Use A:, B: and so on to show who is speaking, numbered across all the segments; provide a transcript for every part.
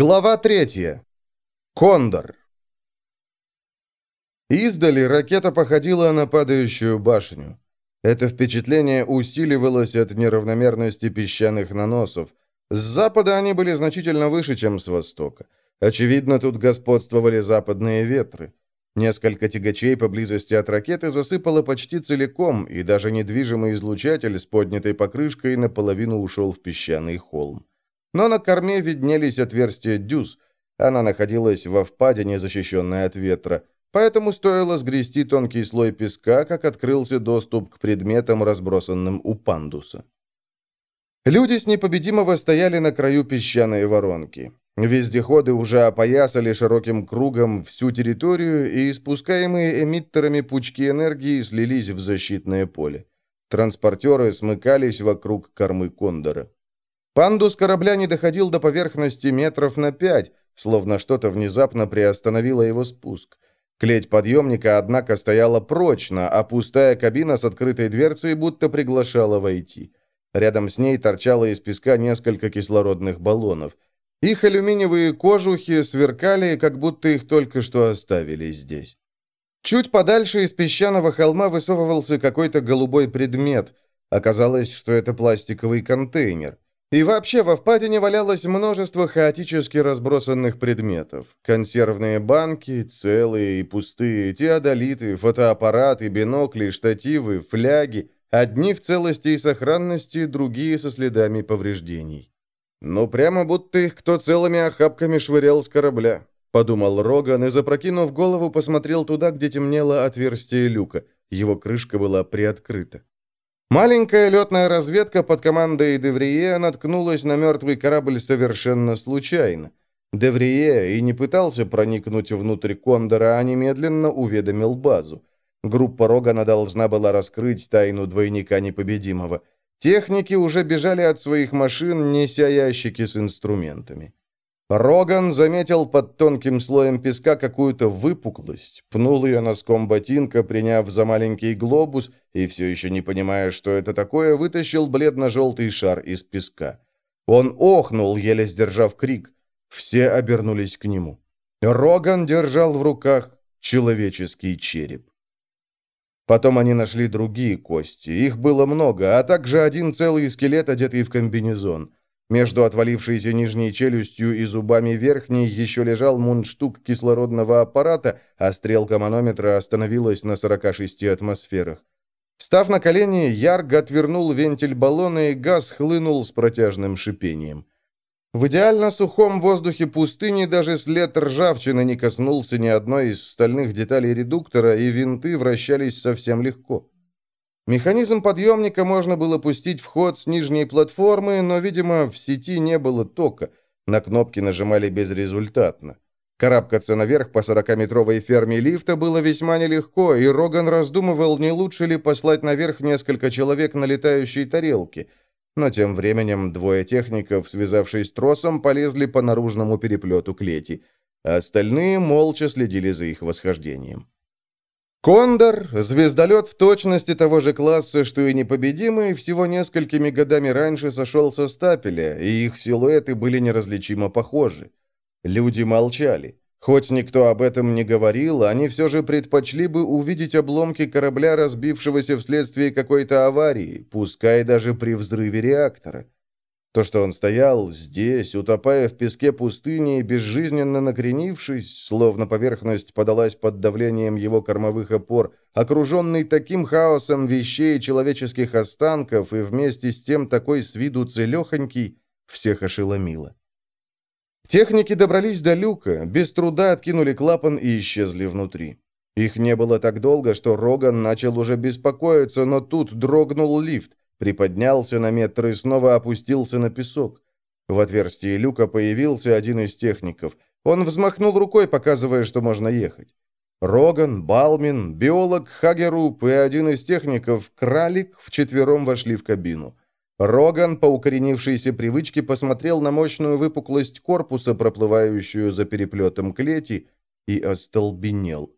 A: Глава третья. Кондор. Издали ракета походила на падающую башню. Это впечатление усиливалось от неравномерности песчаных наносов. С запада они были значительно выше, чем с востока. Очевидно, тут господствовали западные ветры. Несколько тягачей поблизости от ракеты засыпало почти целиком, и даже недвижимый излучатель с поднятой покрышкой наполовину ушел в песчаный холм. Но на корме виднелись отверстия дюз. Она находилась во впадине, защищенной от ветра. Поэтому стоило сгрести тонкий слой песка, как открылся доступ к предметам, разбросанным у пандуса. Люди с непобедимого стояли на краю песчаной воронки. Вездеходы уже опоясали широким кругом всю территорию, и испускаемые эмиттерами пучки энергии слились в защитное поле. Транспортеры смыкались вокруг кормы Кондора. Пандус корабля не доходил до поверхности метров на пять, словно что-то внезапно приостановило его спуск. Клеть подъемника, однако, стояла прочно, а пустая кабина с открытой дверцей будто приглашала войти. Рядом с ней торчало из песка несколько кислородных баллонов. Их алюминиевые кожухи сверкали, как будто их только что оставили здесь. Чуть подальше из песчаного холма высовывался какой-то голубой предмет. Оказалось, что это пластиковый контейнер. И вообще во впадине валялось множество хаотически разбросанных предметов. Консервные банки, целые и пустые, теодолиты, фотоаппараты, бинокли, штативы, фляги. Одни в целости и сохранности, другие со следами повреждений. «Ну, прямо будто их кто целыми охапками швырял с корабля», — подумал Роган и, запрокинув голову, посмотрел туда, где темнело отверстие люка. Его крышка была приоткрыта. Маленькая летная разведка под командой Деврие наткнулась на мертвый корабль совершенно случайно. Деврие и не пытался проникнуть внутрь Кондора, а немедленно уведомил базу. Группа Рогана должна была раскрыть тайну двойника непобедимого. Техники уже бежали от своих машин, неся ящики с инструментами. Роган заметил под тонким слоем песка какую-то выпуклость, пнул ее носком ботинка, приняв за маленький глобус, и все еще не понимая, что это такое, вытащил бледно-желтый шар из песка. Он охнул, еле сдержав крик. Все обернулись к нему. Роган держал в руках человеческий череп. Потом они нашли другие кости, их было много, а также один целый скелет, одетый в комбинезон. Между отвалившейся нижней челюстью и зубами верхней еще лежал мундштук кислородного аппарата, а стрелка манометра остановилась на 46 атмосферах. Став на колени, Ярг отвернул вентиль баллона, и газ хлынул с протяжным шипением. В идеально сухом воздухе пустыни даже след ржавчины не коснулся ни одной из стальных деталей редуктора, и винты вращались совсем легко. Механизм подъемника можно было пустить в ход с нижней платформы, но, видимо, в сети не было тока. На кнопки нажимали безрезультатно. Карабкаться наверх по 40-метровой ферме лифта было весьма нелегко, и Роган раздумывал, не лучше ли послать наверх несколько человек на летающей тарелке. Но тем временем двое техников, связавшись тросом, полезли по наружному переплету клети. Остальные молча следили за их восхождением. Кондор, звездолет в точности того же класса, что и непобедимый, всего несколькими годами раньше сошел со стапеля, и их силуэты были неразличимо похожи. Люди молчали. Хоть никто об этом не говорил, они все же предпочли бы увидеть обломки корабля, разбившегося вследствие какой-то аварии, пускай даже при взрыве реактора. То, что он стоял здесь, утопая в песке пустыни и безжизненно накренившись, словно поверхность подалась под давлением его кормовых опор, окруженный таким хаосом вещей и человеческих останков и вместе с тем такой с виду целехонький, всех ошеломило. Техники добрались до люка, без труда откинули клапан и исчезли внутри. Их не было так долго, что Роган начал уже беспокоиться, но тут дрогнул лифт, приподнялся на метр и снова опустился на песок. В отверстии люка появился один из техников. Он взмахнул рукой, показывая, что можно ехать. Роган, Балмин, биолог Хагеруп и один из техников, Кралик, вчетвером вошли в кабину. Роган, по укоренившейся привычке, посмотрел на мощную выпуклость корпуса, проплывающую за переплетом клети, и остолбенел.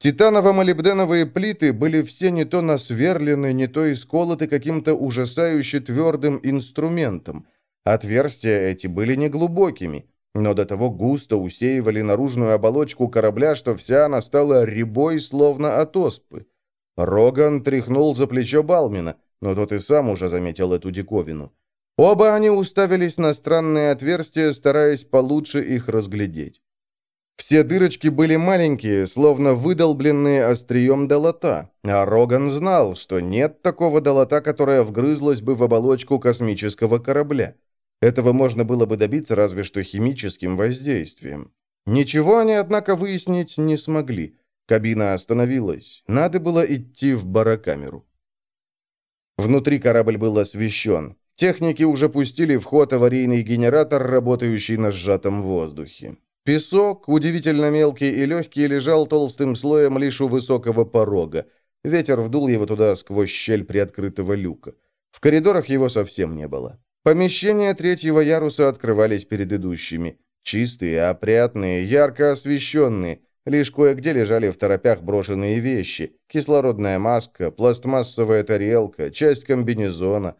A: Титаново-молибденовые плиты были все не то насверлены, не то исколоты каким-то ужасающе твердым инструментом. Отверстия эти были неглубокими. но до того густо усеивали наружную оболочку корабля, что вся она стала рябой, словно от оспы. Роган тряхнул за плечо Балмина, но тот и сам уже заметил эту диковину. Оба они уставились на странные отверстия, стараясь получше их разглядеть. Все дырочки были маленькие, словно выдолбленные острием долота, а Роган знал, что нет такого долота, которое вгрызлось бы в оболочку космического корабля. Этого можно было бы добиться разве что химическим воздействием. Ничего они, однако, выяснить не смогли. Кабина остановилась. Надо было идти в барокамеру. Внутри корабль был освещен. Техники уже пустили в ход аварийный генератор, работающий на сжатом воздухе. Песок, удивительно мелкий и легкий, лежал толстым слоем лишь у высокого порога. Ветер вдул его туда сквозь щель приоткрытого люка. В коридорах его совсем не было. Помещения третьего яруса открывались перед идущими. Чистые, опрятные, ярко освещенные. Лишь кое-где лежали в торопях брошенные вещи. Кислородная маска, пластмассовая тарелка, часть комбинезона.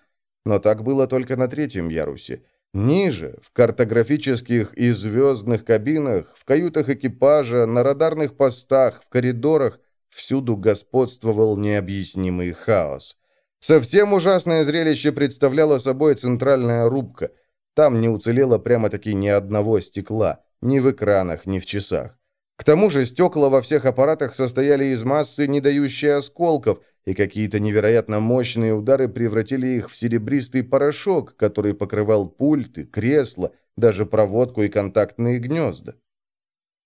A: Но так было только на третьем ярусе. Ниже, в картографических и звездных кабинах, в каютах экипажа, на радарных постах, в коридорах, всюду господствовал необъяснимый хаос. Совсем ужасное зрелище представляло собой центральная рубка. Там не уцелело прямо-таки ни одного стекла, ни в экранах, ни в часах. К тому же стекла во всех аппаратах состояли из массы, не дающей осколков, и какие-то невероятно мощные удары превратили их в серебристый порошок, который покрывал пульты, кресла, даже проводку и контактные гнезда.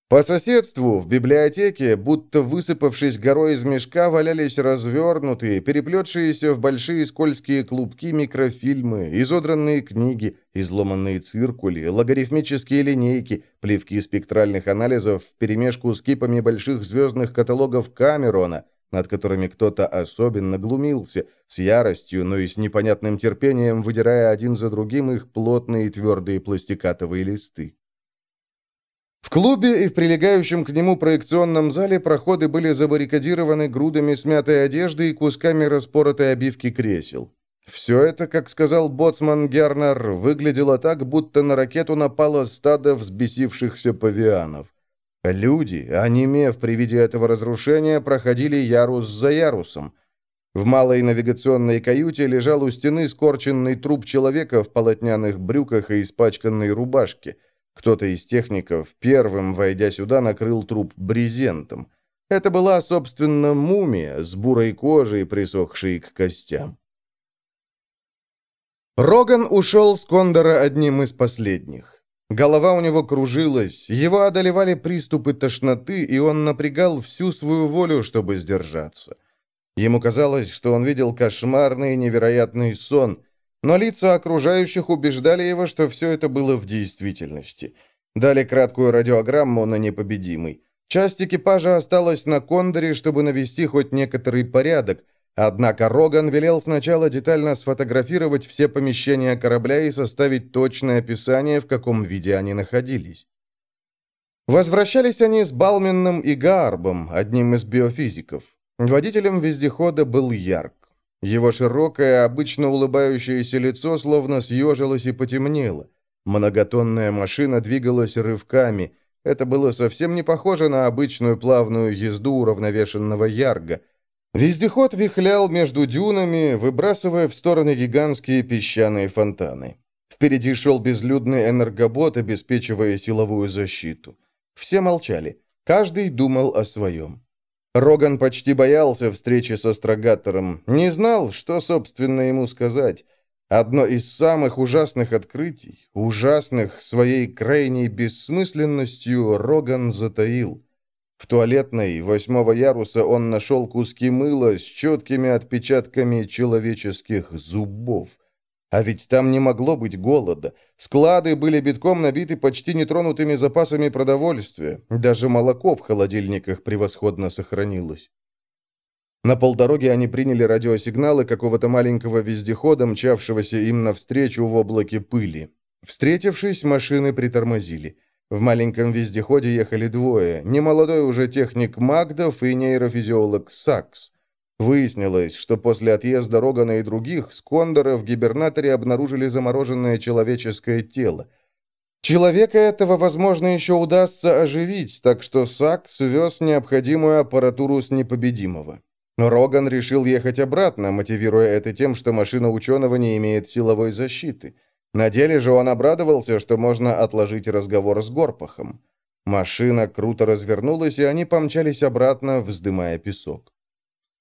A: По соседству, в библиотеке, будто высыпавшись горой из мешка, валялись развернутые, переплетшиеся в большие скользкие клубки микрофильмы, изодранные книги, изломанные циркули, логарифмические линейки, плевки спектральных анализов вперемешку с кипами больших звездных каталогов Камерона, над которыми кто-то особенно глумился, с яростью, но и с непонятным терпением, выдирая один за другим их плотные твердые пластикатовые листы. В клубе и в прилегающем к нему проекционном зале проходы были забаррикадированы грудами смятой одежды и кусками распоротой обивки кресел. Все это, как сказал боцман Гернер, выглядело так, будто на ракету напало стадо взбесившихся павианов. Люди, онемев при виде этого разрушения, проходили ярус за ярусом. В малой навигационной каюте лежал у стены скорченный труп человека в полотняных брюках и испачканной рубашке – кто-то из техников, первым, войдя сюда, накрыл труп брезентом. Это была, собственно, мумия с бурой кожей, присохшей к костям. Роган ушел с Кондора одним из последних. Голова у него кружилась, его одолевали приступы тошноты, и он напрягал всю свою волю, чтобы сдержаться. Ему казалось, что он видел кошмарный невероятный сон, но лица окружающих убеждали его, что все это было в действительности. Дали краткую радиограмму на непобедимый. Часть экипажа осталась на Кондоре, чтобы навести хоть некоторый порядок, однако Роган велел сначала детально сфотографировать все помещения корабля и составить точное описание, в каком виде они находились. Возвращались они с Балменном и Гарбом, одним из биофизиков. Водителем вездехода был Ярк. Его широкое, обычно улыбающееся лицо словно съежилось и потемнело. Многотонная машина двигалась рывками. Это было совсем не похоже на обычную плавную езду уравновешенного ярга. Вездеход вихлял между дюнами, выбрасывая в стороны гигантские песчаные фонтаны. Впереди шел безлюдный энергобот, обеспечивая силовую защиту. Все молчали. Каждый думал о своем. Роган почти боялся встречи со астрогатором, не знал, что, собственно, ему сказать. Одно из самых ужасных открытий, ужасных своей крайней бессмысленностью, Роган затаил. В туалетной восьмого яруса он нашел куски мыла с четкими отпечатками человеческих зубов. А ведь там не могло быть голода. Склады были битком набиты почти нетронутыми запасами продовольствия. Даже молоко в холодильниках превосходно сохранилось. На полдороги они приняли радиосигналы какого-то маленького вездехода, мчавшегося им навстречу в облаке пыли. Встретившись, машины притормозили. В маленьком вездеходе ехали двое. Немолодой уже техник Магдов и нейрофизиолог Сакс. Выяснилось, что после отъезда Рогана и других с Кондора в гибернаторе обнаружили замороженное человеческое тело. Человека этого, возможно, еще удастся оживить, так что Сак свез необходимую аппаратуру с непобедимого. Роган решил ехать обратно, мотивируя это тем, что машина ученого не имеет силовой защиты. На деле же он обрадовался, что можно отложить разговор с Горпахом. Машина круто развернулась, и они помчались обратно, вздымая песок.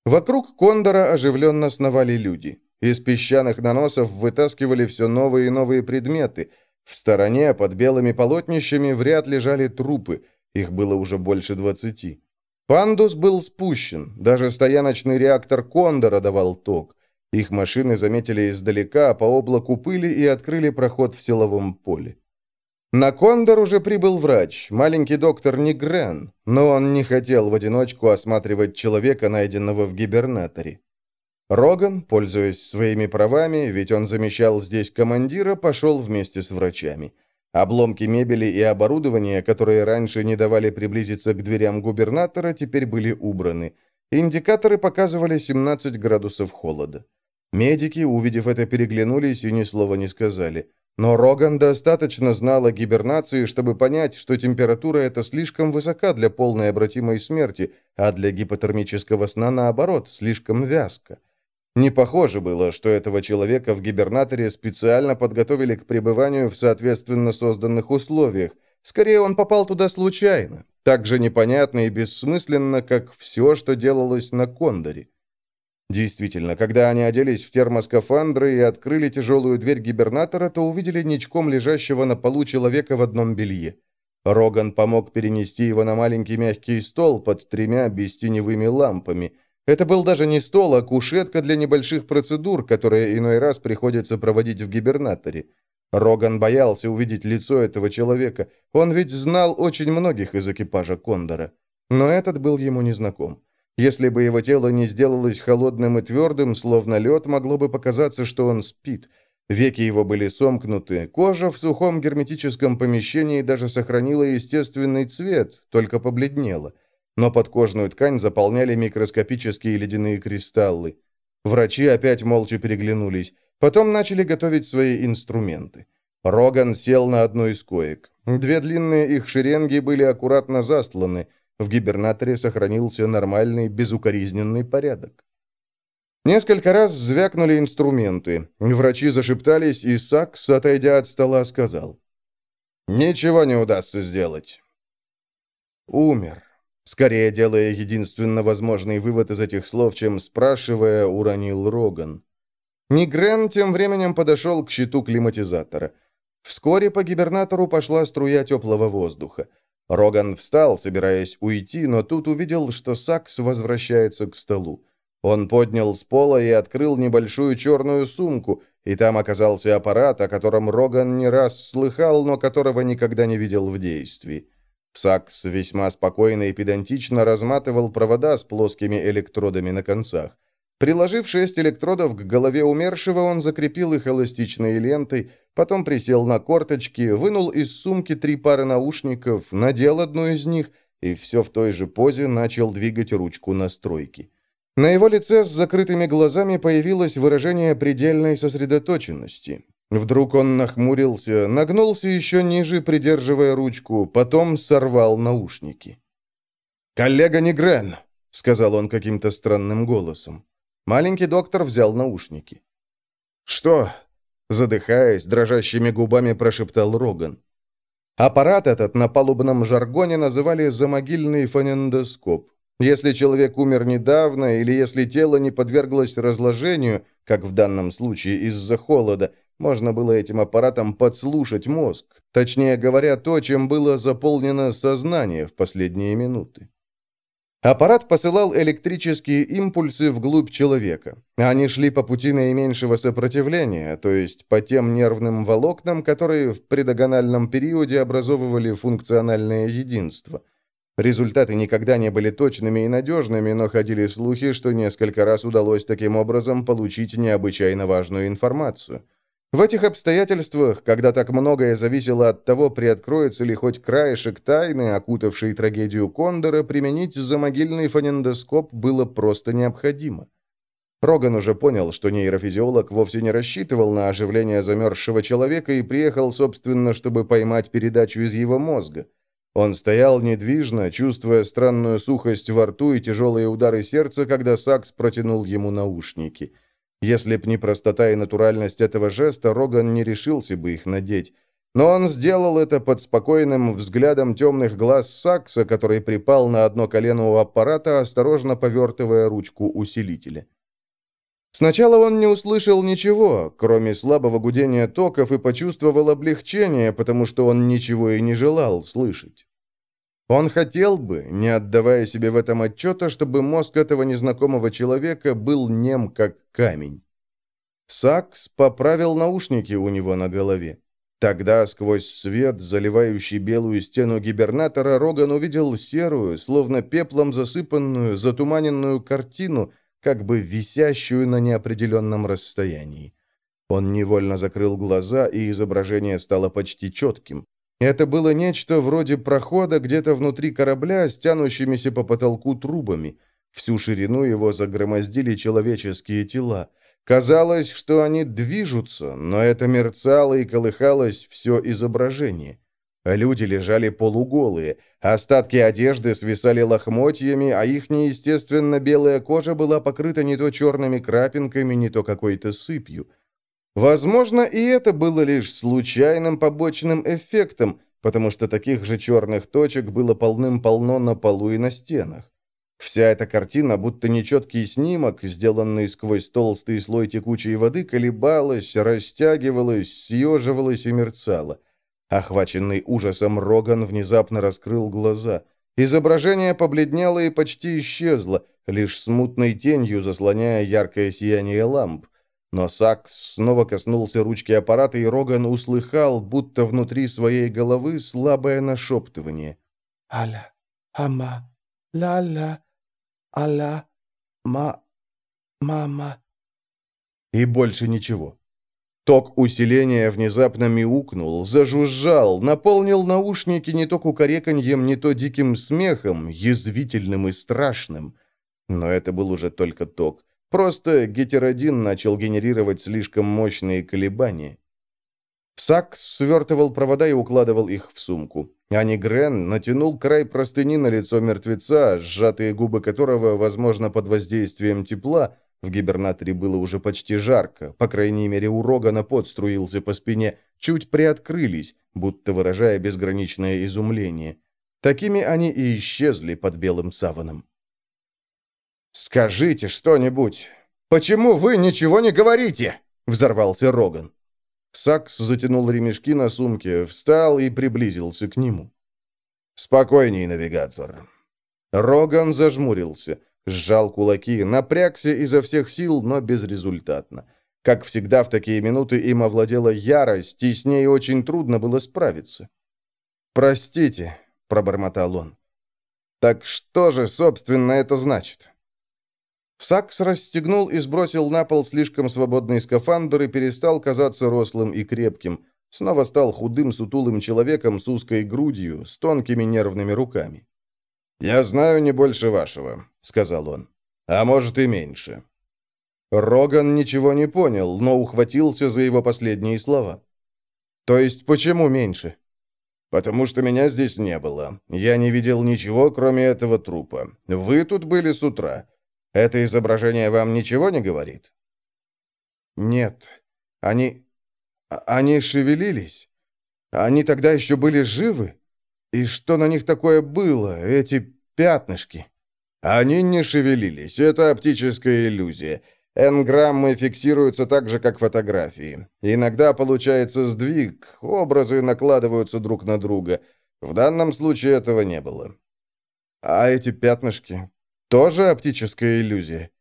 A: Вокруг Кондора оживленно сновали люди. Из песчаных наносов вытаскивали все новые и новые предметы. В стороне, под белыми полотнищами, в ряд лежали трупы. Их было уже больше двадцати. Пандус был спущен. Даже стояночный реактор Кондора давал ток. Их машины заметили издалека по облаку пыли и открыли проход в силовом поле. На Кондор уже прибыл врач, маленький доктор Нигрен, но он не хотел в одиночку осматривать человека, найденного в гибернаторе. Роган, пользуясь своими правами, ведь он замещал здесь командира, пошел вместе с врачами. Обломки мебели и оборудования, которые раньше не давали приблизиться к дверям губернатора, теперь были убраны. Индикаторы показывали 17 градусов холода. Медики, увидев это, переглянулись и ни слова не сказали. Но Роган достаточно знал о гибернации, чтобы понять, что температура эта слишком высока для полной обратимой смерти, а для гипотермического сна, наоборот, слишком вязко. Не похоже было, что этого человека в гибернаторе специально подготовили к пребыванию в соответственно созданных условиях. Скорее, он попал туда случайно, так же непонятно и бессмысленно, как все, что делалось на Кондоре. Действительно, когда они оделись в термоскафандры и открыли тяжелую дверь гибернатора, то увидели ничком лежащего на полу человека в одном белье. Роган помог перенести его на маленький мягкий стол под тремя бестеневыми лампами. Это был даже не стол, а кушетка для небольших процедур, которые иной раз приходится проводить в гибернаторе. Роган боялся увидеть лицо этого человека. Он ведь знал очень многих из экипажа Кондора. Но этот был ему незнаком. Если бы его тело не сделалось холодным и твердым, словно лед, могло бы показаться, что он спит. Веки его были сомкнуты, кожа в сухом герметическом помещении даже сохранила естественный цвет, только побледнела. Но подкожную ткань заполняли микроскопические ледяные кристаллы. Врачи опять молча переглянулись. Потом начали готовить свои инструменты. Роган сел на одну из коек. Две длинные их шеренги были аккуратно застланы – в гибернаторе сохранился нормальный, безукоризненный порядок. Несколько раз звякнули инструменты. Врачи зашептались, и Сакс, отойдя от стола, сказал. «Ничего не удастся сделать». «Умер», скорее делая единственно возможный вывод из этих слов, чем спрашивая, уронил Роган. Нигрен тем временем подошел к щиту климатизатора. Вскоре по гибернатору пошла струя теплого воздуха. Роган встал, собираясь уйти, но тут увидел, что Сакс возвращается к столу. Он поднял с пола и открыл небольшую черную сумку, и там оказался аппарат, о котором Роган не раз слыхал, но которого никогда не видел в действии. Сакс весьма спокойно и педантично разматывал провода с плоскими электродами на концах. Приложив шесть электродов к голове умершего, он закрепил их эластичной лентой, потом присел на корточки, вынул из сумки три пары наушников, надел одну из них и все в той же позе начал двигать ручку настройки. На его лице с закрытыми глазами появилось выражение предельной сосредоточенности. Вдруг он нахмурился, нагнулся еще ниже, придерживая ручку, потом сорвал наушники. «Коллега Негрен», — сказал он каким-то странным голосом. Маленький доктор взял наушники. «Что?» — задыхаясь, дрожащими губами прошептал Роган. Аппарат этот на палубном жаргоне называли «замогильный фонендоскоп». Если человек умер недавно или если тело не подверглось разложению, как в данном случае из-за холода, можно было этим аппаратом подслушать мозг, точнее говоря, то, чем было заполнено сознание в последние минуты. Аппарат посылал электрические импульсы вглубь человека. Они шли по пути наименьшего сопротивления, то есть по тем нервным волокнам, которые в предогональном периоде образовывали функциональное единство. Результаты никогда не были точными и надежными, но ходили слухи, что несколько раз удалось таким образом получить необычайно важную информацию – в этих обстоятельствах, когда так многое зависело от того, приоткроется ли хоть краешек тайны, окутавшей трагедию Кондора, применить замогильный фонендоскоп было просто необходимо. Роган уже понял, что нейрофизиолог вовсе не рассчитывал на оживление замерзшего человека и приехал, собственно, чтобы поймать передачу из его мозга. Он стоял недвижно, чувствуя странную сухость во рту и тяжелые удары сердца, когда Сакс протянул ему наушники. Если б не простота и натуральность этого жеста, Роган не решился бы их надеть. Но он сделал это под спокойным взглядом темных глаз Сакса, который припал на одно колено у аппарата, осторожно повертывая ручку усилителя. Сначала он не услышал ничего, кроме слабого гудения токов, и почувствовал облегчение, потому что он ничего и не желал слышать. Он хотел бы, не отдавая себе в этом отчета, чтобы мозг этого незнакомого человека был нем, как камень. Сакс поправил наушники у него на голове. Тогда сквозь свет, заливающий белую стену гибернатора, Роган увидел серую, словно пеплом засыпанную, затуманенную картину, как бы висящую на неопределенном расстоянии. Он невольно закрыл глаза, и изображение стало почти четким. Это было нечто вроде прохода где-то внутри корабля с тянущимися по потолку трубами. Всю ширину его загромоздили человеческие тела. Казалось, что они движутся, но это мерцало и колыхалось все изображение. Люди лежали полуголые, остатки одежды свисали лохмотьями, а их неестественно белая кожа была покрыта не то черными крапинками, не то какой-то сыпью. Возможно, и это было лишь случайным побочным эффектом, потому что таких же черных точек было полным-полно на полу и на стенах. Вся эта картина, будто нечеткий снимок, сделанный сквозь толстый слой текучей воды, колебалась, растягивалась, съеживалась и мерцала – Охваченный ужасом, Роган внезапно раскрыл глаза. Изображение побледнело и почти исчезло, лишь смутной тенью заслоняя яркое сияние ламп. Но Сакс снова коснулся ручки аппарата, и Роган услыхал, будто внутри своей головы слабое нашептывание.
B: «Аля, ама, ла-ла, аля, ма, мама».
A: И больше ничего. Ток усиления внезапно мяукнул, зажужжал, наполнил наушники не то кукареканьем, не то диким смехом, язвительным и страшным. Но это был уже только ток. Просто гетеродин начал генерировать слишком мощные колебания. Сакс свертывал провода и укладывал их в сумку. Ани Грен натянул край простыни на лицо мертвеца, сжатые губы которого, возможно, под воздействием тепла, в гибернаторе было уже почти жарко, по крайней мере, у Рогана пот струился по спине, чуть приоткрылись, будто выражая безграничное изумление. Такими они и исчезли под белым саваном. «Скажите что-нибудь! Почему вы ничего не говорите?» — взорвался Роган. Сакс затянул ремешки на сумке, встал и приблизился к нему. «Спокойней, навигатор». Роган зажмурился — Сжал кулаки, напрягся изо всех сил, но безрезультатно. Как всегда в такие минуты им овладела ярость, и с ней очень трудно было справиться. «Простите», — пробормотал он. «Так что же, собственно, это значит?» Сакс расстегнул и сбросил на пол слишком свободный скафандр и перестал казаться рослым и крепким. Снова стал худым, сутулым человеком с узкой грудью, с тонкими нервными руками. «Я знаю не больше вашего», — сказал он. «А может и меньше». Роган ничего не понял, но ухватился за его последние слова. «То есть почему меньше?» «Потому что меня здесь не было. Я не видел ничего, кроме этого трупа. Вы тут были с утра. Это изображение вам ничего не говорит?» «Нет. Они... они шевелились. Они тогда еще были живы?» И что на них такое было, эти пятнышки? Они не шевелились, это оптическая иллюзия. Энграммы фиксируются так же, как фотографии. Иногда получается сдвиг, образы накладываются друг на друга. В данном случае этого не было. А эти пятнышки? Тоже оптическая иллюзия?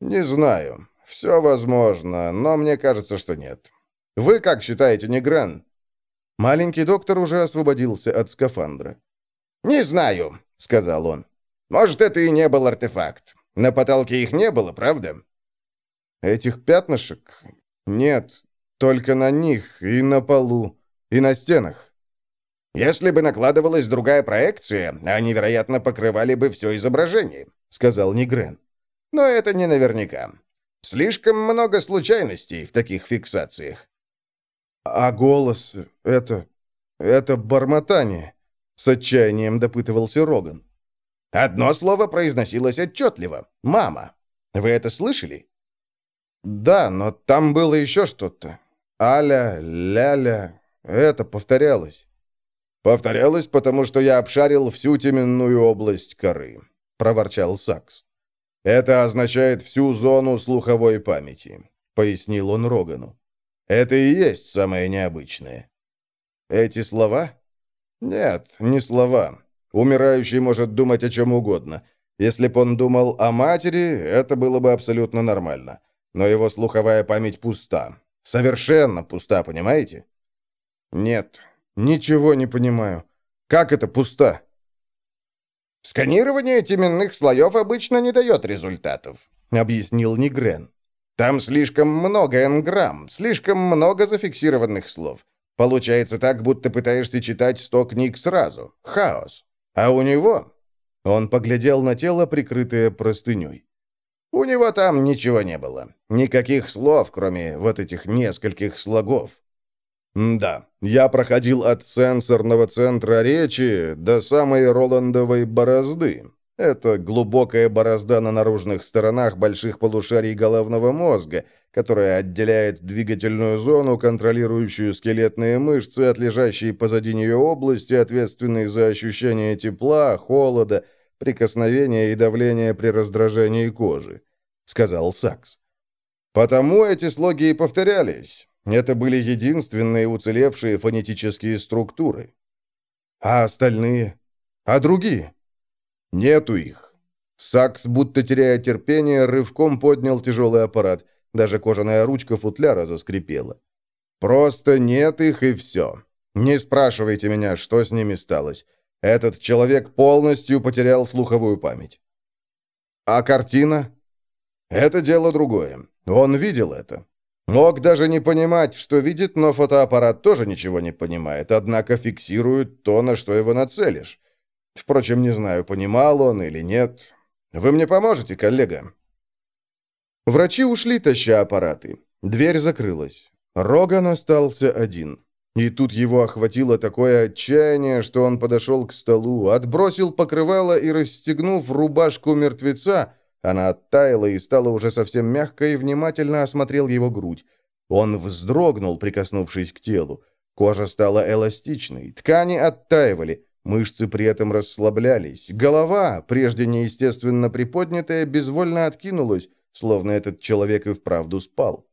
A: Не знаю. Все возможно, но мне кажется, что нет. Вы как считаете, Негран? Маленький доктор уже освободился от скафандра.
C: «Не знаю», — сказал он. «Может, это и не был артефакт. На потолке их не было, правда?»
A: «Этих пятнышек? Нет, только на них, и на полу, и на стенах».
C: «Если бы накладывалась другая проекция, они, вероятно, покрывали бы все изображение», — сказал Нигрен. «Но это не наверняка. Слишком много случайностей в таких фиксациях.
A: А голос — это... это бормотание, — с отчаянием допытывался Роган.
C: Одно слово произносилось отчетливо. «Мама». Вы это слышали?
A: Да, но там было еще что-то. Аля, ляля, это повторялось.
C: Повторялось, потому что я обшарил всю теменную область коры, проворчал Сакс. Это означает всю зону слуховой памяти, пояснил он Рогану. Это и есть самое необычное.
A: Эти слова?
C: Нет, не слова. Умирающий может думать о чем угодно. Если бы он думал о матери, это было бы абсолютно нормально. Но его слуховая память пуста. Совершенно пуста, понимаете?
A: Нет, ничего не понимаю. Как это пуста?
C: Сканирование теменных слоев обычно не дает результатов, объяснил Нигрен. Там слишком много энграмм, слишком много зафиксированных слов. Получается так, будто пытаешься читать сто книг сразу. Хаос. А у него... Он поглядел на тело, прикрытое простыней. У него там ничего не было. Никаких слов, кроме вот этих нескольких слогов.
A: Да, я проходил от сенсорного центра речи до самой Роландовой борозды. Это глубокая борозда на наружных сторонах больших полушарий головного мозга, которая отделяет двигательную зону, контролирующую скелетные мышцы от лежащей позади нее области, ответственной за ощущение тепла, холода, прикосновения и давления при раздражении кожи», — сказал Сакс. «Потому эти слоги и повторялись. Это были единственные уцелевшие фонетические структуры. А остальные? А другие? Нету их». Сакс, будто теряя терпение, рывком поднял тяжелый аппарат. Даже кожаная ручка футляра заскрипела. «Просто нет их и все. Не спрашивайте меня, что с ними сталось. Этот человек полностью потерял слуховую память. А картина? Это дело другое. Он видел это. Мог даже не понимать, что видит, но фотоаппарат тоже ничего не понимает, однако фиксирует то, на что его нацелишь. Впрочем, не знаю, понимал он или нет. Вы мне поможете, коллега?» Врачи ушли, таща аппараты. Дверь закрылась. Роган остался один. И тут его охватило такое отчаяние, что он подошел к столу, отбросил покрывало и, расстегнув рубашку мертвеца, она оттаяла и стала уже совсем мягкой, и внимательно осмотрел его грудь. Он вздрогнул, прикоснувшись к телу. Кожа стала эластичной, ткани оттаивали, мышцы при этом расслаблялись. Голова, прежде неестественно приподнятая, безвольно откинулась, словно этот человек и вправду спал.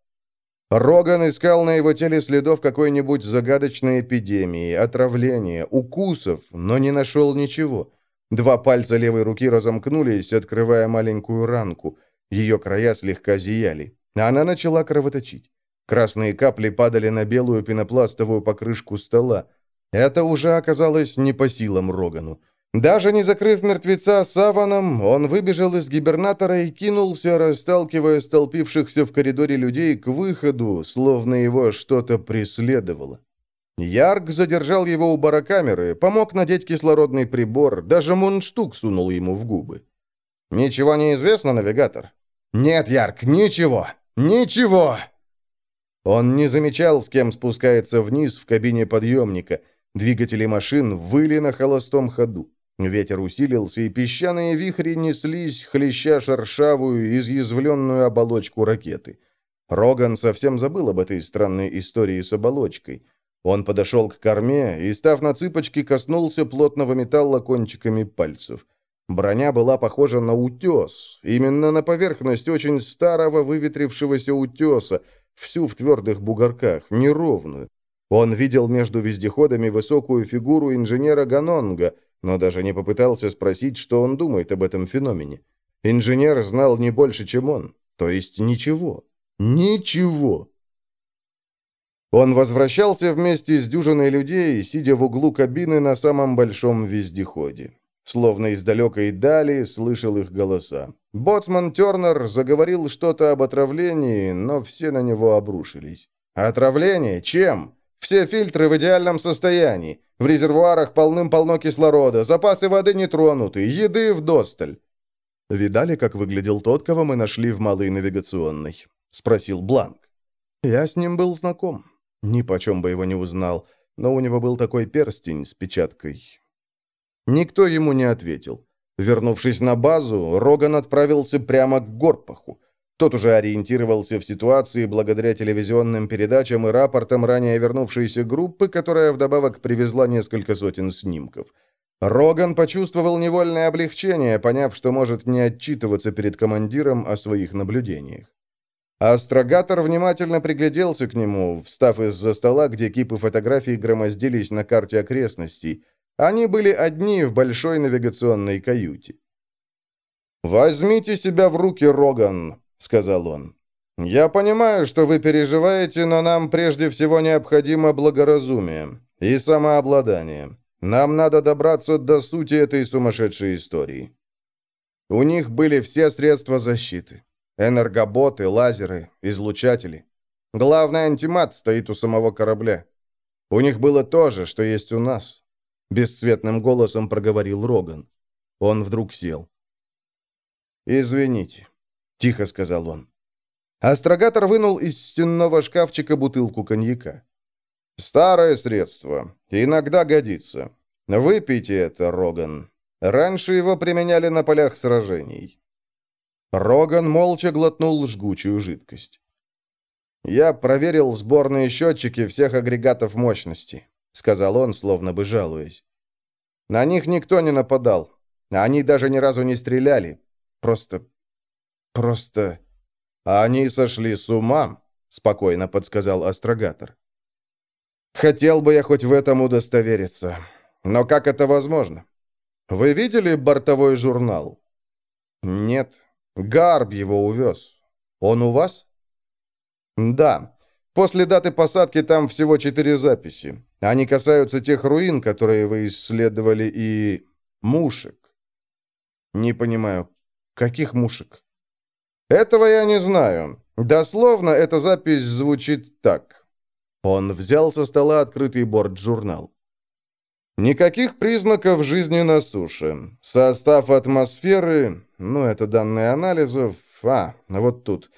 A: Роган искал на его теле следов какой-нибудь загадочной эпидемии, отравления, укусов, но не нашел ничего. Два пальца левой руки разомкнулись, открывая маленькую ранку. Ее края слегка зияли. Она начала кровоточить. Красные капли падали на белую пенопластовую покрышку стола. Это уже оказалось не по силам Рогану. Даже не закрыв мертвеца саваном, он выбежал из гибернатора и кинулся, расталкивая столпившихся в коридоре людей к выходу, словно его что-то преследовало. Ярк задержал его у барокамеры, помог надеть кислородный прибор, даже мундштук сунул ему в губы. «Ничего не известно, навигатор?» «Нет, Ярк, ничего! Ничего!» Он не замечал, с кем спускается вниз в кабине подъемника. Двигатели машин выли на холостом ходу. Ветер усилился, и песчаные вихри неслись, хлеща шершавую, изъязвленную оболочку ракеты. Роган совсем забыл об этой странной истории с оболочкой. Он подошел к корме и, став на цыпочки, коснулся плотного металла кончиками пальцев. Броня была похожа на утес, именно на поверхность очень старого выветрившегося утеса, всю в твердых бугорках, неровную. Он видел между вездеходами высокую фигуру инженера Ганонга, но даже не попытался спросить, что он думает об этом феномене. Инженер знал не больше, чем он, то есть ничего. Ничего. Он возвращался вместе с дюжиной людей, сидя в углу кабины на самом большом вездеходе. Словно из далекой дали слышал их голоса. Боцман Тернер заговорил что-то об отравлении, но все на него обрушились. «Отравление? Чем? Все фильтры в идеальном состоянии. В резервуарах полным-полно кислорода, запасы воды не тронуты, еды вдосталь. «Видали, как выглядел тот, кого мы нашли в малой навигационной?» — спросил Бланк. «Я с ним был знаком. Ни почем бы его не узнал, но у него был такой перстень с печаткой». Никто ему не ответил. Вернувшись на базу, Роган отправился прямо к Горпаху. Тот уже ориентировался в ситуации благодаря телевизионным передачам и рапортам ранее вернувшейся группы, которая вдобавок привезла несколько сотен снимков. Роган почувствовал невольное облегчение, поняв, что может не отчитываться перед командиром о своих наблюдениях. Астрогатор внимательно пригляделся к нему, встав из-за стола, где кипы фотографий громоздились на карте окрестностей. Они были одни в большой навигационной каюте. «Возьмите себя в руки, Роган», — сказал он. «Я понимаю, что вы переживаете, но нам прежде всего необходимо благоразумие и самообладание. Нам надо добраться до сути этой сумасшедшей истории». У них были все средства защиты. Энергоботы, лазеры, излучатели. Главный антимат стоит у самого корабля. У них было то же, что есть у нас. Бесцветным голосом проговорил Роган. Он вдруг сел. «Извините», — тихо сказал он. Астрогатор вынул из стенного шкафчика бутылку коньяка. «Старое средство. Иногда годится. Выпейте это, Роган. Раньше его применяли на полях сражений». Роган молча глотнул жгучую жидкость. «Я проверил сборные счетчики всех агрегатов мощности. — сказал он, словно бы жалуясь. «На них никто не нападал. Они даже ни разу не стреляли. Просто... просто... Они сошли с ума», — спокойно подсказал астрогатор. «Хотел бы я хоть в этом удостовериться. Но как это возможно? Вы видели бортовой журнал?» «Нет. Гарб его увез. Он у вас?» «Да. После даты посадки там всего четыре записи. Они касаются тех руин, которые вы исследовали, и... мушек. Не понимаю, каких мушек? Этого я не знаю. Дословно эта запись звучит так. Он взял со стола открытый борт-журнал. Никаких признаков жизни на суше. Состав атмосферы, ну, это данные анализов. А, вот тут.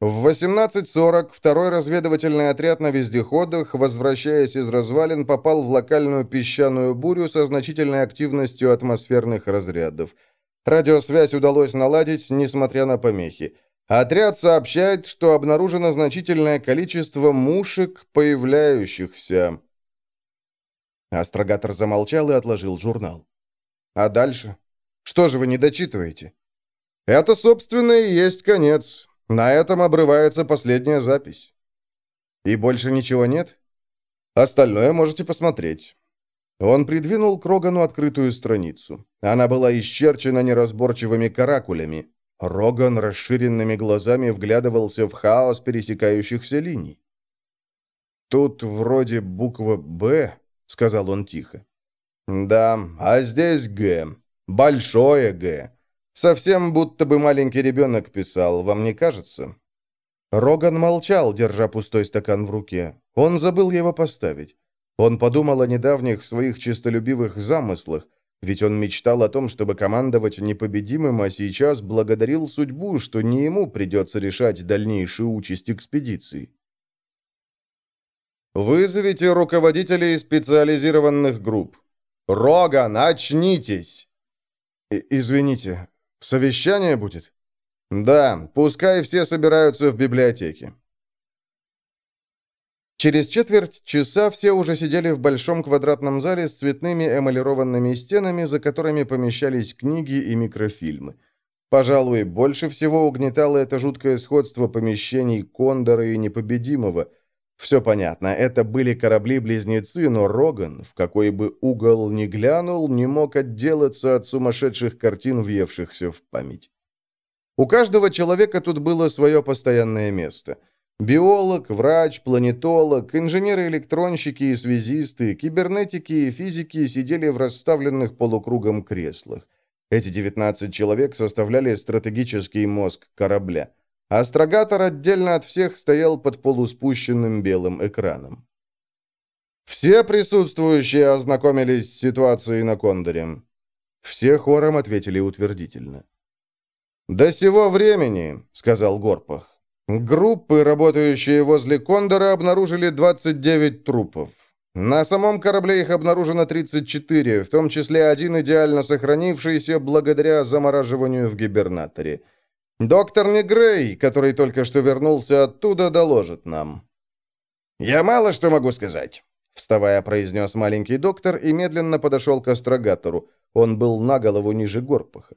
A: В 18.40 второй разведывательный отряд на вездеходах, возвращаясь из развалин, попал в локальную песчаную бурю со значительной активностью атмосферных разрядов. Радиосвязь удалось наладить, несмотря на помехи. Отряд сообщает, что обнаружено значительное количество мушек, появляющихся. Астрогатор замолчал и отложил журнал. «А дальше? Что же вы не дочитываете?» «Это, собственно, и есть конец. На этом обрывается последняя запись. И больше ничего нет? Остальное можете посмотреть. Он придвинул к Рогану открытую страницу. Она была исчерчена неразборчивыми каракулями. Роган расширенными глазами вглядывался в хаос пересекающихся линий. «Тут вроде буква «Б», — сказал он тихо. «Да, а здесь «Г». Большое «Г». Совсем будто бы маленький ребенок писал, вам не кажется?» Роган молчал, держа пустой стакан в руке. Он забыл его поставить. Он подумал о недавних своих честолюбивых замыслах, ведь он мечтал о том, чтобы командовать непобедимым, а сейчас благодарил судьбу, что не ему придется решать дальнейшую участь экспедиции. «Вызовите руководителей специализированных групп. Роган, очнитесь!» «Извините, «Совещание будет?» «Да, пускай все собираются в библиотеке». Через четверть часа все уже сидели в большом квадратном зале с цветными эмалированными стенами, за которыми помещались книги и микрофильмы. Пожалуй, больше всего угнетало это жуткое сходство помещений Кондора и Непобедимого. Все понятно, это были корабли-близнецы, но Роган, в какой бы угол ни глянул, не мог отделаться от сумасшедших картин, въевшихся в память. У каждого человека тут было свое постоянное место. Биолог, врач, планетолог, инженеры-электронщики и связисты, кибернетики и физики сидели в расставленных полукругом креслах. Эти 19 человек составляли стратегический мозг корабля. Астрогатор отдельно от всех стоял под полуспущенным белым экраном. Все присутствующие ознакомились с ситуацией на Кондоре. Все хором ответили утвердительно. «До сего времени», — сказал Горпах, — «группы, работающие возле Кондора, обнаружили 29 трупов. На самом корабле их обнаружено 34, в том числе один идеально сохранившийся благодаря замораживанию в гибернаторе. Доктор Негрей, который только что вернулся оттуда, доложит нам».
C: «Я мало что могу сказать», —
A: вставая, произнес маленький доктор и медленно подошел к астрогатору. Он был на голову ниже Горпаха.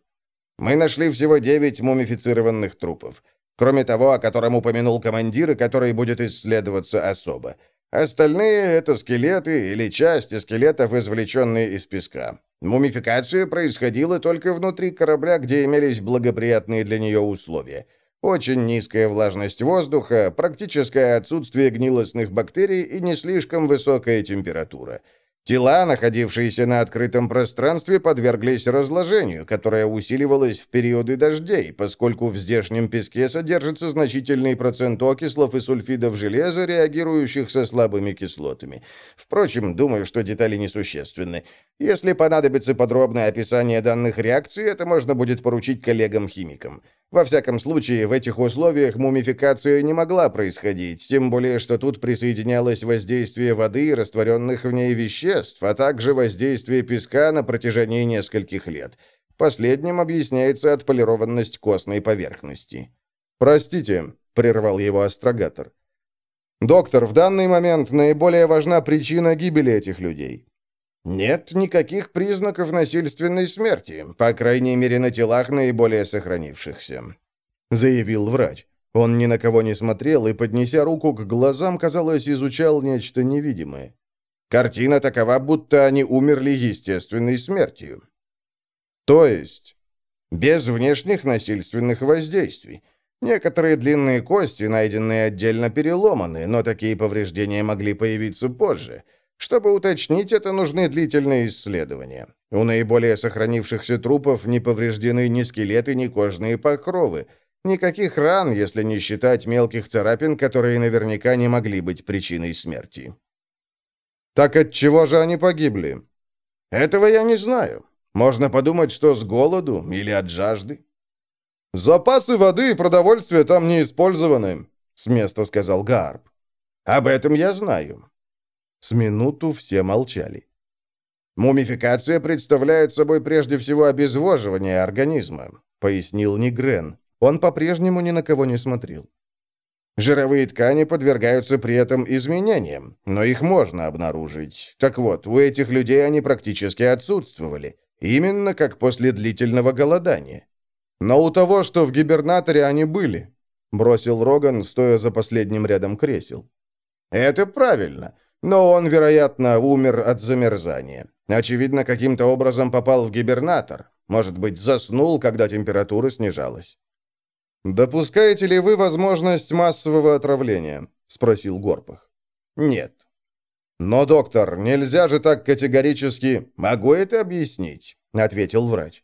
C: «Мы нашли всего девять мумифицированных трупов. Кроме того, о котором упомянул командир и который будет исследоваться особо. Остальные — это скелеты или части скелетов, извлеченные из песка. Мумификация происходила только внутри корабля, где имелись благоприятные для нее условия. Очень низкая влажность воздуха, практическое отсутствие гнилостных бактерий и не слишком высокая температура — Тела, находившиеся на открытом пространстве, подверглись разложению, которое усиливалось в периоды дождей, поскольку в здешнем песке содержится значительный процент окислов и сульфидов железа, реагирующих со слабыми кислотами. Впрочем, думаю, что детали несущественны. Если понадобится подробное описание данных реакций, это можно будет поручить коллегам-химикам. Во всяком случае, в этих условиях мумификация не могла происходить, тем более, что тут присоединялось воздействие воды и растворенных в ней веществ, а также воздействие песка на протяжении нескольких лет. Последним объясняется отполированность костной поверхности.
A: «Простите», — прервал его астрогатор. «Доктор, в данный момент наиболее важна причина гибели этих людей.
C: Нет никаких признаков насильственной смерти, по крайней мере на телах наиболее сохранившихся», —
A: заявил врач. Он ни на кого не смотрел и, поднеся руку к глазам, казалось, изучал нечто невидимое.
C: Картина такова, будто они умерли естественной смертью.
A: То есть?
C: Без внешних насильственных воздействий. Некоторые длинные кости, найденные отдельно, переломаны, но такие повреждения могли появиться позже — чтобы уточнить это, нужны длительные исследования. У наиболее сохранившихся трупов не повреждены ни скелеты, ни кожные покровы. Никаких ран, если не считать мелких царапин, которые наверняка не могли быть причиной смерти.
A: Так от чего же они погибли?
C: Этого я не знаю. Можно подумать, что с голоду или от жажды.
A: Запасы воды и продовольствия там не использованы, с места сказал Гарп.
C: Об этом я знаю.
A: С минуту все молчали.
C: «Мумификация представляет собой прежде всего обезвоживание организма», — пояснил Нигрен.
A: Он по-прежнему ни на кого не смотрел.
C: Жировые ткани подвергаются при этом изменениям, но их можно обнаружить. Так вот, у этих людей они практически отсутствовали, именно как после длительного голодания.
A: Но у того, что в гибернаторе они были, бросил Роган, стоя за последним рядом кресел.
C: Это правильно. Но он, вероятно, умер от замерзания. Очевидно, каким-то образом попал в гибернатор. Может быть, заснул, когда температура снижалась.
A: «Допускаете ли вы возможность массового отравления?» — спросил Горпах.
C: «Нет».
A: «Но, доктор, нельзя же так категорически...»
C: «Могу это объяснить», — ответил врач.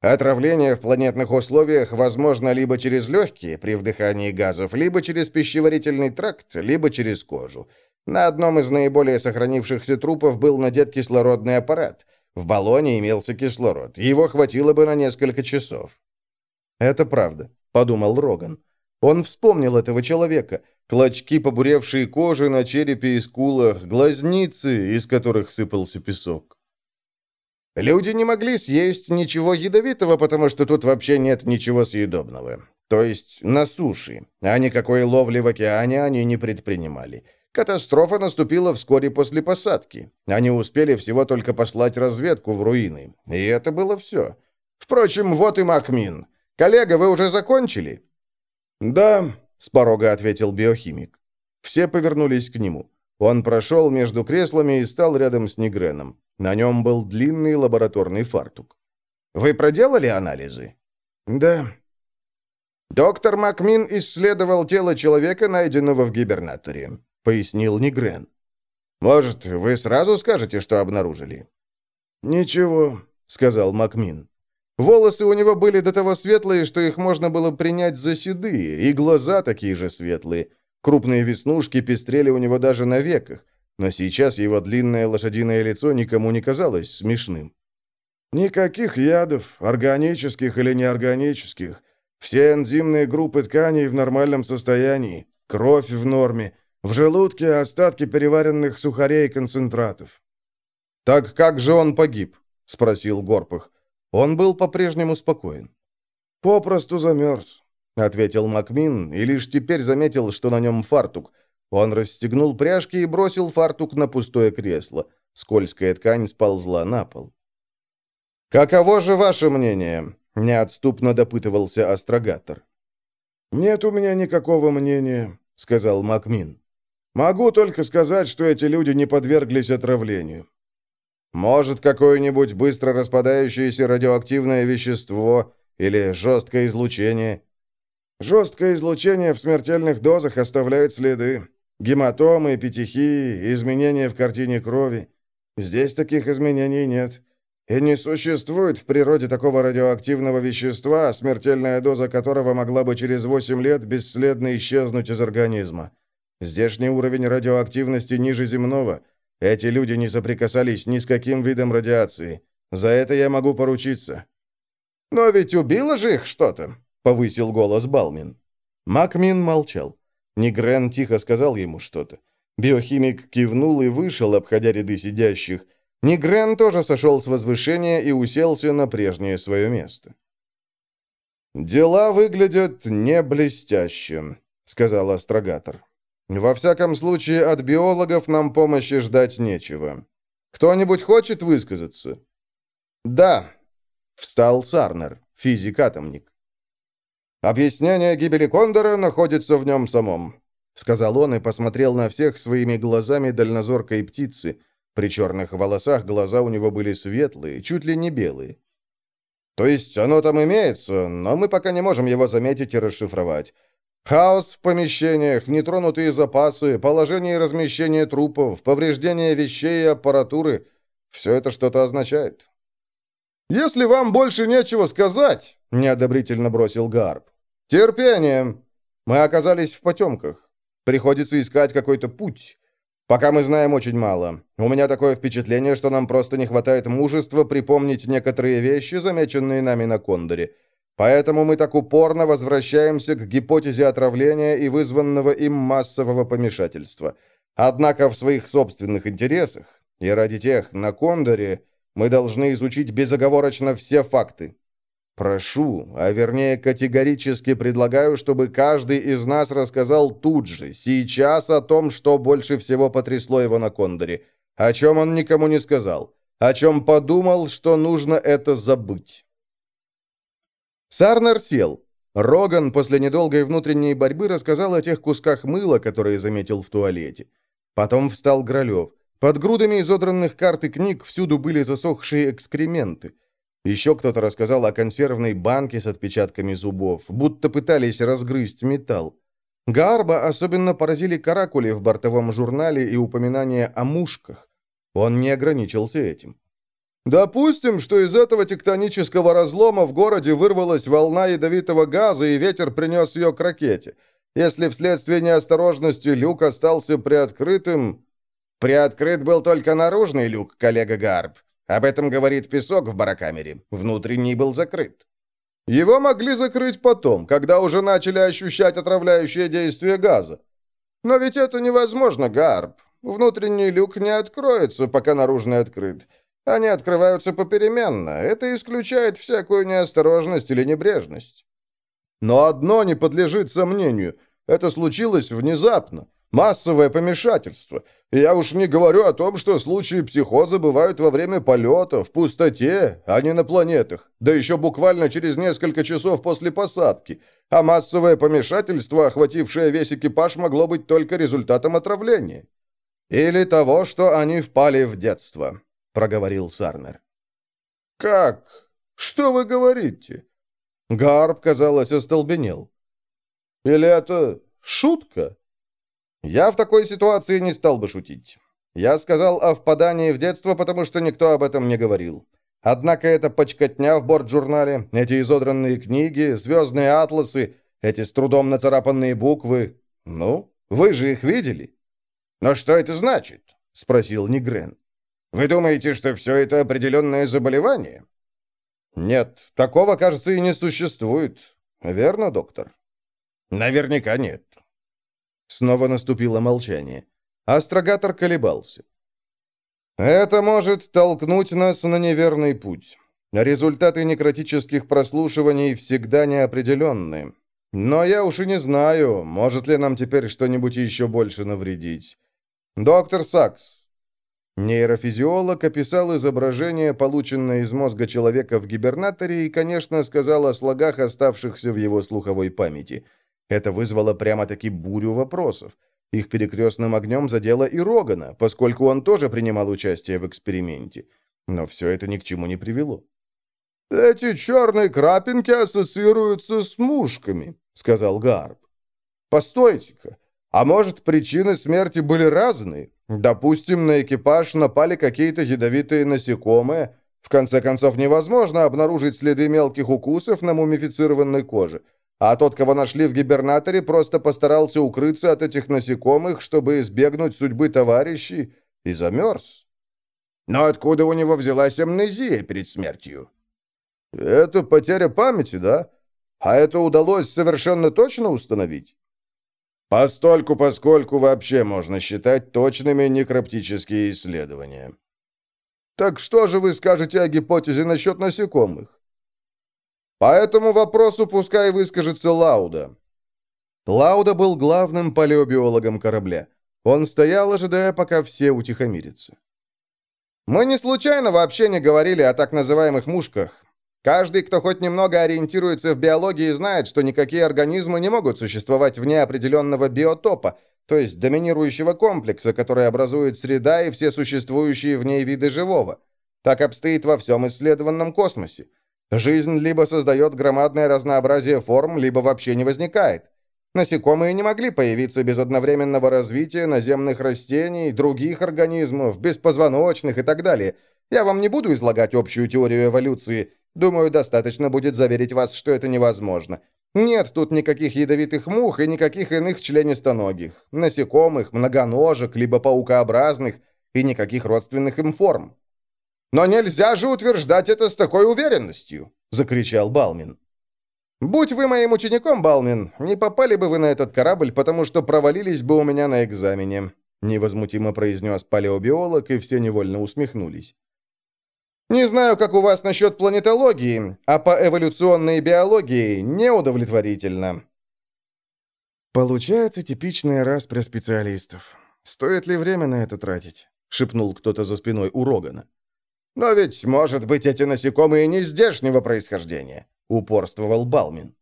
C: Отравление в планетных условиях возможно либо через легкие при вдыхании газов, либо через пищеварительный тракт, либо через кожу. На одном из наиболее сохранившихся трупов был надет кислородный аппарат. В баллоне имелся кислород. Его хватило бы на несколько часов.
A: «Это правда», — подумал Роган. Он вспомнил этого человека. Клочки побуревшей кожи на черепе и скулах, глазницы, из которых сыпался песок.
C: Люди не могли съесть ничего ядовитого, потому что тут вообще нет ничего съедобного. То есть на суше, а никакой ловли в океане они не предпринимали. Катастрофа наступила вскоре после посадки. Они успели всего только послать разведку в руины. И это было все. Впрочем, вот и Макмин. Коллега, вы уже закончили?
A: Да, с порога ответил биохимик. Все повернулись к нему. Он прошел между креслами и стал рядом с Негреном. На нем был длинный лабораторный фартук.
C: «Вы проделали анализы?»
A: «Да».
C: «Доктор Макмин исследовал тело человека, найденного в гибернаторе пояснил Нигрен. «Может, вы сразу скажете, что обнаружили?»
A: «Ничего», — сказал Макмин. Волосы у него были до того светлые, что их можно было принять за седые, и глаза такие же светлые. Крупные веснушки пестрели у него даже на веках, но сейчас его длинное лошадиное лицо никому не казалось смешным. «Никаких ядов, органических или неорганических. Все энзимные группы тканей в нормальном состоянии, кровь в норме, в желудке остатки переваренных сухарей и концентратов».
C: «Так как же он погиб?» — спросил Горпах. Он был по-прежнему спокоен.
A: «Попросту замерз», —
C: ответил Макмин, и лишь теперь заметил, что на нем фартук. Он расстегнул пряжки и бросил фартук на пустое кресло. Скользкая ткань сползла на пол. «Каково же ваше мнение?» — неотступно допытывался астрогатор.
A: «Нет у меня никакого мнения», — сказал Макмин. «Могу только сказать, что эти люди не подверглись отравлению».
C: «Может, какое-нибудь быстро распадающееся радиоактивное вещество или жесткое излучение?»
A: «Жесткое излучение в смертельных дозах оставляет следы. Гематомы, петехии, изменения в картине крови. Здесь таких изменений нет. И не существует в природе такого радиоактивного вещества, смертельная доза которого могла бы через 8 лет бесследно исчезнуть из организма. Здешний уровень радиоактивности ниже земного. Эти люди не соприкасались ни с каким видом радиации. За это я могу поручиться.
C: «Но ведь убило же их что-то», — повысил голос Балмин. Макмин молчал. Нигрен тихо сказал ему что-то. Биохимик кивнул и вышел, обходя ряды сидящих. Нигрен тоже сошел с возвышения и уселся на прежнее свое место. «Дела выглядят не блестяще», — сказал астрогатор. «Во всяком случае, от биологов нам помощи ждать нечего. Кто-нибудь хочет высказаться?» «Да», — встал Сарнер, физик-атомник. «Объяснение гибели Кондора находится в нем самом», — сказал он и посмотрел на всех своими глазами дальнозоркой птицы. При черных волосах глаза у него были светлые, чуть ли не белые. «То есть оно там имеется, но мы пока не можем его заметить и расшифровать. Хаос в помещениях, нетронутые запасы, положение и размещение трупов, повреждение вещей и аппаратуры — все это что-то означает». «Если вам больше нечего сказать», — неодобрительно бросил Гарп, «Терпение. Мы оказались в потемках. Приходится искать какой-то путь. Пока мы знаем очень мало. У меня такое впечатление, что нам просто не хватает мужества припомнить некоторые вещи, замеченные нами на Кондоре. Поэтому мы так упорно возвращаемся к гипотезе отравления и вызванного им массового помешательства. Однако в своих собственных интересах, и ради тех на Кондоре, мы должны изучить безоговорочно все факты. Прошу, а вернее категорически предлагаю, чтобы каждый из нас рассказал тут же, сейчас о том, что больше всего потрясло его на Кондоре, о чем он никому не сказал, о чем подумал, что нужно это забыть. Сарнер сел. Роган после недолгой внутренней борьбы рассказал о тех кусках мыла, которые заметил в туалете. Потом встал Гролев. Под грудами изодранных карт и книг всюду были засохшие экскременты. Еще кто-то рассказал о консервной банке с отпечатками зубов, будто пытались разгрызть металл. Гарба особенно поразили каракули в бортовом журнале и упоминания о мушках. Он не ограничился этим. Допустим, что из этого тектонического разлома в городе вырвалась волна ядовитого газа, и ветер принес ее к ракете. Если вследствие неосторожности люк остался приоткрытым... Приоткрыт был только наружный люк, коллега Гарб. Об этом говорит песок в барокамере. Внутренний был закрыт. Его могли закрыть потом, когда уже начали ощущать отравляющее действие газа. Но ведь это невозможно, Гарп. Внутренний люк не откроется, пока наружный открыт. Они открываются попеременно. Это исключает всякую неосторожность или небрежность. Но одно не подлежит сомнению. Это случилось внезапно. Массовое помешательство. Я уж не говорю о том, что случаи психоза бывают во время полета, в пустоте, а не на планетах, да еще буквально через несколько часов после посадки. А массовое помешательство, охватившее весь экипаж, могло быть только результатом отравления. «Или того, что они впали в детство», — проговорил Сарнер. «Как? Что вы говорите?» Гарб, казалось, остолбенел. «Или это шутка?» Я в такой ситуации не стал бы шутить. Я сказал о впадании в детство, потому что никто об этом не говорил. Однако эта почкотня в борт-журнале, эти изодранные книги, звездные атласы, эти с трудом нацарапанные буквы... Ну, вы же их видели. «Но что это значит?» — спросил Нигрен. «Вы думаете, что все это определенное заболевание?» «Нет, такого, кажется, и не существует.
A: Верно, доктор?
C: Наверняка нет.
A: Снова наступило молчание. Астрогатор колебался. Это может толкнуть нас на неверный путь. Результаты некротических прослушиваний всегда неопределенны. Но я уж и не знаю, может ли нам теперь что-нибудь еще больше навредить. Доктор Сакс. Нейрофизиолог описал изображение, полученное из мозга человека в гибернаторе, и, конечно, сказал о слогах, оставшихся в его слуховой памяти. Это вызвало прямо-таки бурю вопросов. Их перекрестным огнем задело и Рогана, поскольку он тоже принимал участие в эксперименте. Но все это ни к чему не привело. «Эти черные крапинки ассоциируются с мушками», — сказал Гарб. «Постойте-ка, а может, причины смерти были разные? Допустим, на экипаж напали какие-то ядовитые насекомые. В конце концов, невозможно обнаружить следы мелких укусов на мумифицированной коже. А тот, кого нашли в гибернаторе, просто постарался укрыться от этих насекомых, чтобы избегнуть судьбы товарищей, и замерз.
C: Но откуда у него взялась амнезия перед смертью?
A: Это потеря памяти, да? А это удалось совершенно точно установить? Постольку, поскольку вообще можно считать точными некроптические исследования. Так что же вы скажете о гипотезе насчет насекомых? По этому вопросу пускай выскажется Лауда. Лауда был главным палеобиологом корабля. Он стоял, ожидая, пока все утихомирятся. Мы не случайно вообще не говорили о так называемых мушках. Каждый, кто хоть немного ориентируется в биологии, знает, что никакие организмы не могут существовать вне определенного биотопа, то есть доминирующего комплекса, который образует среда и все существующие в ней виды живого. Так обстоит во всем исследованном космосе. Жизнь либо создает громадное разнообразие форм, либо вообще не возникает. Насекомые не могли появиться без одновременного развития наземных растений, других организмов, беспозвоночных и так далее. Я вам не буду излагать общую теорию эволюции. Думаю, достаточно будет заверить вас, что это невозможно. Нет тут никаких ядовитых мух и никаких иных членистоногих, насекомых, многоножек, либо паукообразных, и никаких родственных им форм. «Но нельзя же утверждать это с такой уверенностью!» — закричал Балмин. «Будь вы моим учеником, Балмин, не попали бы вы на этот корабль, потому что провалились бы у меня на экзамене», — невозмутимо произнес палеобиолог, и все невольно усмехнулись. «Не знаю, как у вас насчет планетологии, а по эволюционной биологии неудовлетворительно». «Получается типичная распря специалистов. Стоит ли время на это тратить?» — шепнул кто-то за спиной у Рогана.
C: «Но ведь, может быть, эти насекомые не здешнего происхождения», — упорствовал Балмин.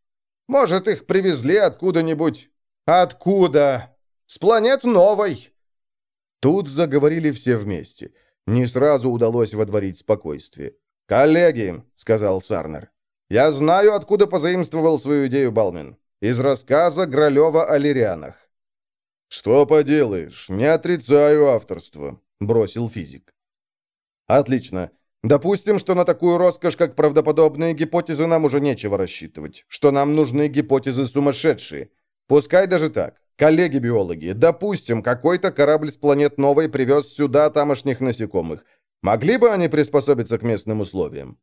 C: «Может, их привезли откуда-нибудь?» «Откуда? С планет новой!»
A: Тут заговорили все вместе. Не сразу удалось водворить спокойствие. «Коллеги», — сказал Сарнер, — «я знаю, откуда позаимствовал свою идею Балмин. Из рассказа Гролева о лирианах». «Что поделаешь, не отрицаю авторство», — бросил физик. Отлично. Допустим, что на такую роскошь, как правдоподобные гипотезы, нам уже нечего рассчитывать. Что нам нужны гипотезы сумасшедшие. Пускай даже так. Коллеги-биологи, допустим, какой-то корабль с планет Новой привез сюда тамошних насекомых. Могли бы они приспособиться к местным условиям?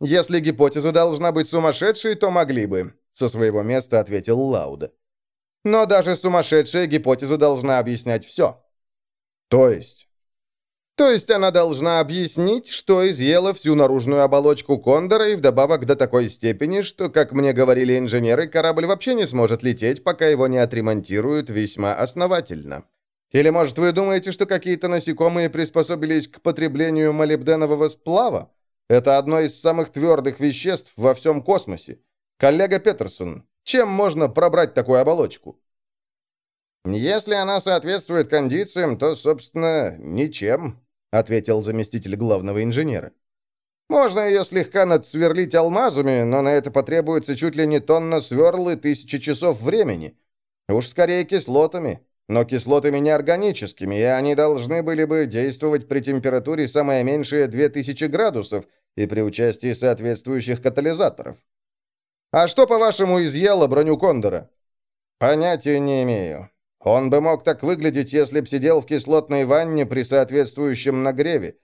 A: Если гипотеза должна быть сумасшедшей, то могли бы, со своего места ответил Лауда. Но даже сумасшедшая гипотеза должна объяснять все. То есть? То есть она должна объяснить, что изъела всю наружную оболочку Кондора и вдобавок до такой степени, что, как мне говорили инженеры, корабль вообще не сможет лететь, пока его не отремонтируют весьма основательно. Или, может, вы думаете, что какие-то насекомые приспособились к потреблению молибденового сплава? Это одно из самых твердых веществ во всем космосе. Коллега Петерсон, чем можно пробрать такую оболочку? Если она соответствует кондициям, то, собственно, ничем. — ответил заместитель главного инженера. «Можно ее слегка надсверлить алмазами, но на это потребуется чуть ли не тонна сверл и тысячи часов времени. Уж скорее кислотами, но кислотами неорганическими, и они должны были бы действовать при температуре самое меньшее 2000 градусов и при участии соответствующих катализаторов. А что, по-вашему, изъело броню Кондора?» «Понятия не имею. Он бы мог так выглядеть, если б сидел в кислотной ванне при соответствующем нагреве.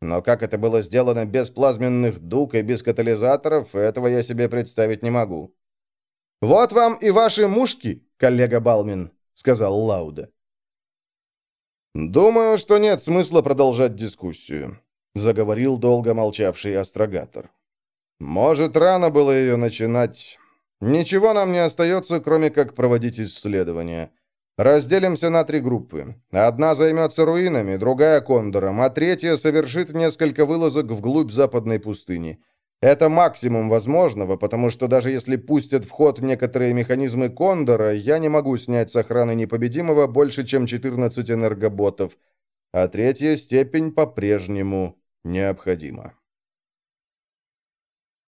A: Но как это было сделано без плазменных дуг и без катализаторов, этого я себе представить не могу. «Вот вам и ваши мушки, коллега Балмин», — сказал Лауда. «Думаю, что нет смысла продолжать дискуссию», — заговорил долго молчавший астрогатор. «Может, рано было ее начинать. Ничего нам не остается, кроме как проводить исследования. Разделимся на три группы. Одна займется руинами, другая — кондором, а третья совершит несколько вылазок вглубь западной пустыни. Это максимум возможного, потому что даже если пустят в ход некоторые механизмы Кондора, я не могу снять с охраны непобедимого больше, чем 14 энергоботов, а третья степень по-прежнему необходима.